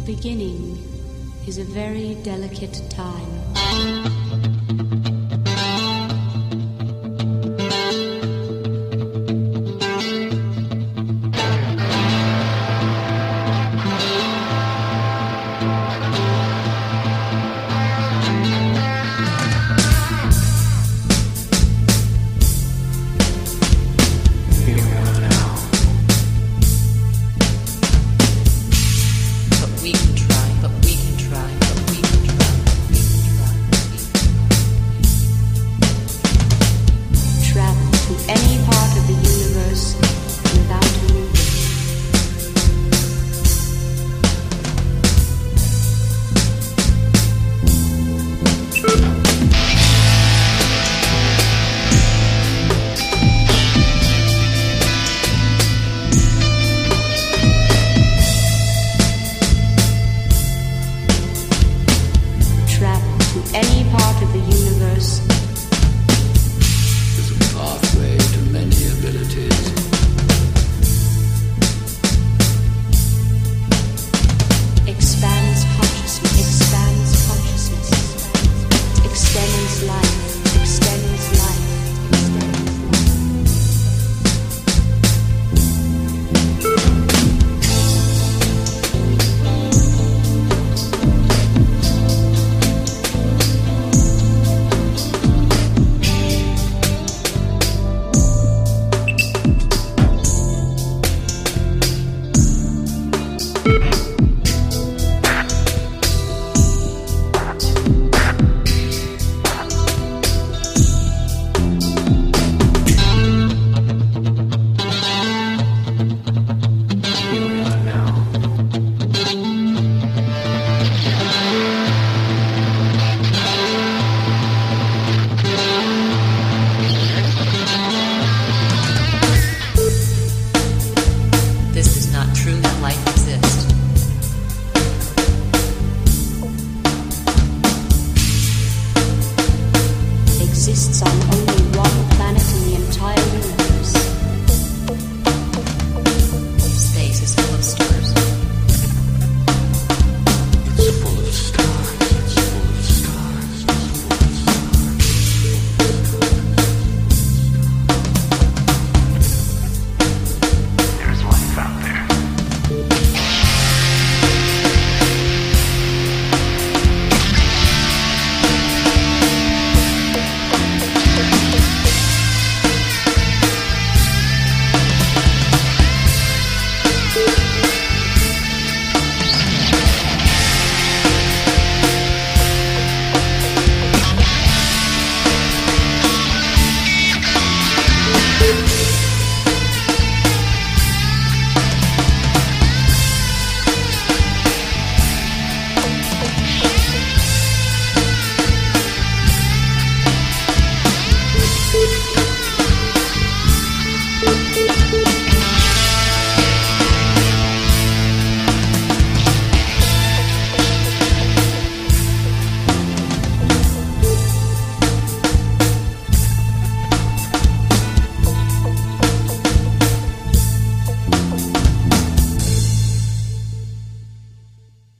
A beginning is a very delicate time. any part of the universe. This on